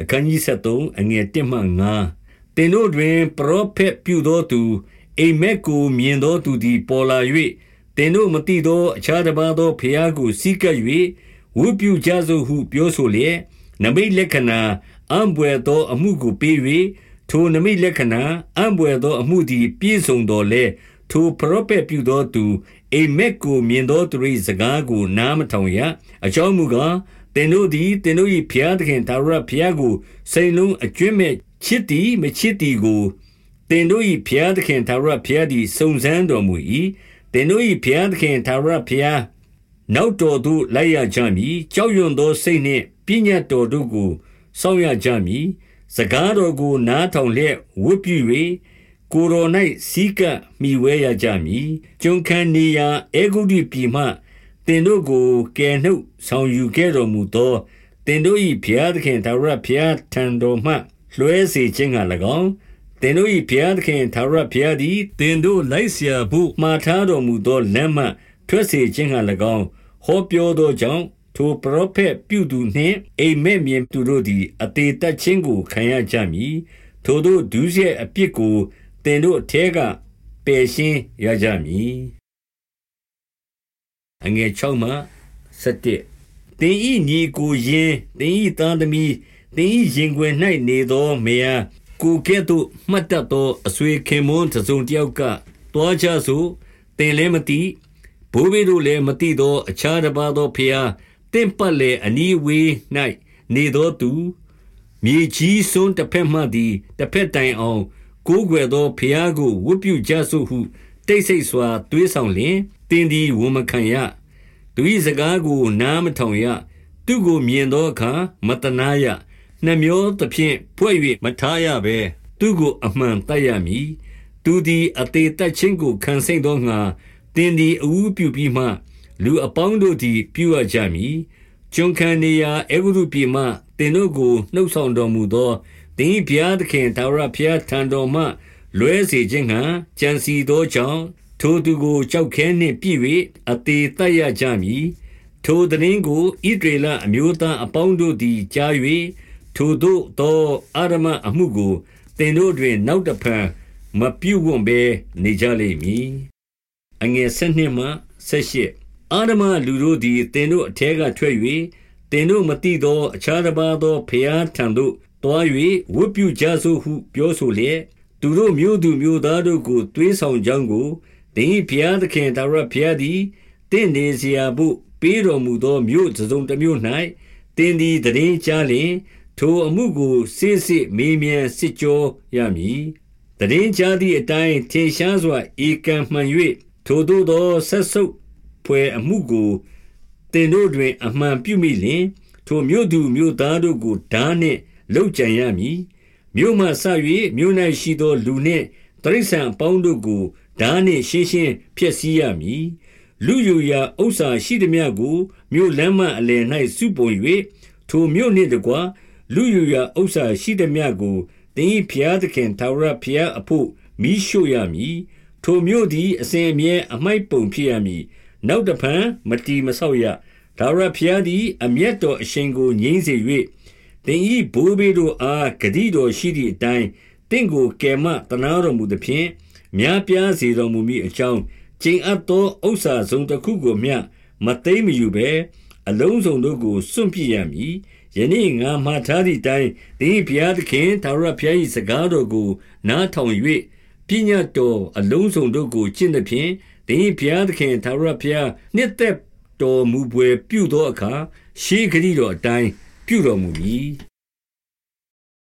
အခန်းကြီး73အငယ်1မှ9တင်တို့တွင် ပရောဖက်ပြုသောသူအိမ်မက်ကိုမြင်သောသူသည် ပေါ်လာ၍တင်တို့မတိသော အခြားတစ်ပါးသောဖျားကိုစီးကပ်၍ဝုပြုကြစို့ဟု ပြောဆိုလျက်နမိတ်လက္ခဏာအံပွေသောအမှုကိုပေး၍ထိုနမိတ်လက္ခဏာအံပွေသောအမှုသည် ပြည့်စုံတော်လဲထိုပရောဖက်ပြုသောသူအိမ်မက်ကိုမြင်သောသူ၏စကားကိုနားမထောင်ရအကြောင်းမူကား သင်တို့သည်သင်တို့၏ဘုရားသခင်ထာဝရဘုရားကိုစိတ်လုံးအကျွင့်မဲ့ချစ်သည်မချစ်သည်ကိုသင်တို့၏ဘုရားသခင်ထာဝရဘုရားသည်စုံစမ်းတော်မူ၏သင်တို့၏ဘုရားသခင်ထာဝရဘုရားနောက်တော်သို့လိုက်ရကြမည်ကြောက်ရွံ့သောစိတ်နှင့်ပညာတော်တို့ကိုစောင့်ရကြမည်စကားတော်ကိုနားထောင်လျက်ဝတ်ပြု၍ကိုယ်တော်၌စီးကပ်မိဝဲရကြမည်ကျွန်ခံနေရာအေဂုတိပြည်မှ သင်တို့ကိုကယ်နှုတ်ဆောင်ယူခဲ့တော်မူသောသင်တို့၏ဘုရားသခင်ထာဝရဘုရားထံတော်မှလွှဲစေခြင်းက၎င်းသင်တို့၏ဘုရားသခင်ထာဝရဘုရားသည်သင်တို့လိုက်เสียဖို့မှာထားတော်မူသောလမ်းမှထွက်စေခြင်းက၎င်းဟောပြောသောကြောင့်ထိုပရောဖက်ပြုသူနှင့်အိမ်မက်မြင်သူတို့သည်အသေးသက်ခြင်းကိုခံရကြမည်ထိုတို့ဒုစရိုက်အပြစ်ကိုသင်တို့အထက်ကပယ်ရှင်းရကြမည် အငယ်6မှ7သင်ဤညီကိုယင်သင်ဤသားသမီးသင်ဤရင်ခွင်၌နေသောမေယကိုကဲ့သို့မှတ်တတ်သောအဆွေခင်မွန်းတစုံတယောက်ကတွားချဆိုသင်လည်းမသိဘိုးဘေးတို့လည်းမသိသောအခြားတစ်ပါးသောဖျားတင့်ပတ်လေအနီးဝေး၌နေသောသူမြေကြီးစွန်းတစ်ဖက်မှသည်တစ်ဖက်တိုင်အောင်ကိုးကွယ်သောဖျားကိုဝတ်ပြုကြစို့ဟုတိတ်ဆိတ်စွာတွေးဆောင်လျင်တ င်းသည်ဝန်မခံရသူ၏စကားကို နားမထောင်ရသူကိုမြင်သောအခါမတနာရနှမျောသဖြင့်ဖွဲ့၍မထားရဘဲသူကိုအမှန်တတ်ရမည်သူသည်အသေးသက်ချင်းကိုခံစိမ့်သောငါတင်းသည်အူးပြုပြီးမှ လူအပေါင်းတို့သည် ပြုရကြမည်ကျွန်ခံနေရာအေဂုရုပြည်မှတင်တို့ကိုနှုတ်ဆောင်တော်မူသောတင်ဘုရားသခင်သာရဘုရားထံတော်မှ လွဲစေခြင်းဟံကြံစီသောကြောင့် ထိုသူကို ကြောက်ခဲနှင့်ပြည့်၍အသေးတတ်ရကြမည် ထိုသတင်းကိုဣဒရေလအမျိုးသားအပေါင်းတို့သည် ကြား၍ထိုတို့သောအာရမအမှုကိုတင်တို့တွင် နောက်တဖန် မပြုတ်ဝွန်ဘဲနေကြလိမ့်မည်အငယ်၁၂မှ၁၈အာရမလူတို့သည်တင်တို့အထက်ကထွက်၍တင်တို့မတိသော အခြားတစ်ပါးသောဖျားထံသို့တွား၍ဝတ်ပြုကြစို့ဟု ပြောဆိုလျက် သူတို့မျိုးသူမျိုးသားတို့ကိုတွေးဆောင်ကြောင်းကို သင်၏ဘုရားသခင်သာရဘုရားသည်တင့်နေစရာဘို့ပေးတော်မူသောမြို့စုံတစ်မြို့၌တင်းသည်တရင်ကြားလျင်ထိုအမှုကိုစစ်စစ်မေးမြန်းစစ်ကြောရမည်တရင်ကြားသည့်အတိုင်းထင်ရှားစွာဧကံမှန်၍ထိုတို့သောဆက်ဆုပ်ဖွယ်အမှုကိုတင်တို့တွင်အမှန်ပြုမိလျင်ထိုမြို့သူမြို့သားတို့ကိုဓာနှင့်လှုပ်ကြံရမည်မြို့မှဆ၍မြို့၌ရှိသောလူနှင့်တရိษံအပေါင်းတို့ကို ဓာနှင့်ရှင်းရှင်းဖျက်ဆီးရမည်လူယူရာဥစ္စာရှိသည်များကိုမြို့လမ်းမှအလယ်၌စုပုံ၍ထိုမြို့နှင့်တကွလူယူရာဥစ္စာရှိသည်များကိုတင်းဖျားသခင်သာရဖျားအဖို့မိရှို့ရမည်ထိုမြို့သည်အစဉ်အမြဲအမိုက်ပုံဖြစ်ရမည်နောက်တဖန်မတီမဆောက်ရဒါရဖျားသည်အမျက်တော်အရှင်ကိုငြိမ့်စေ၍တင်ဤဘိုးဘေးတို့အားဂတိတော်ရှိသည့်အတိုင်းတင့်ကိုကယ်မတနာတော်မူသည်ဖြင့် များပြားစေတော်မူမည်အကြောင်းကျင့်အပ်သောဥစ္စာစုံတစ်ခုကိုမျှမသိမ့်မယူဘဲအလုံးစုံတို့ကိုစွန့်ပြစ်ရမည်ယနေ့ငါမှားထားသည့်အတိုင်းတင်းဘုရားသခင်သာရဘုရား၏စကားတော်ကို နားထောင်၍ပညာတော်အလုံးစုံတို့ကိုကျင့်သဖြင့်တင်းဘုရားသခင်သာရဘုရားနှစ်သက်တော်မူပွေပြုသောအခါရှေးဂတိတော်အတိုင်းပြုတော်မူမည်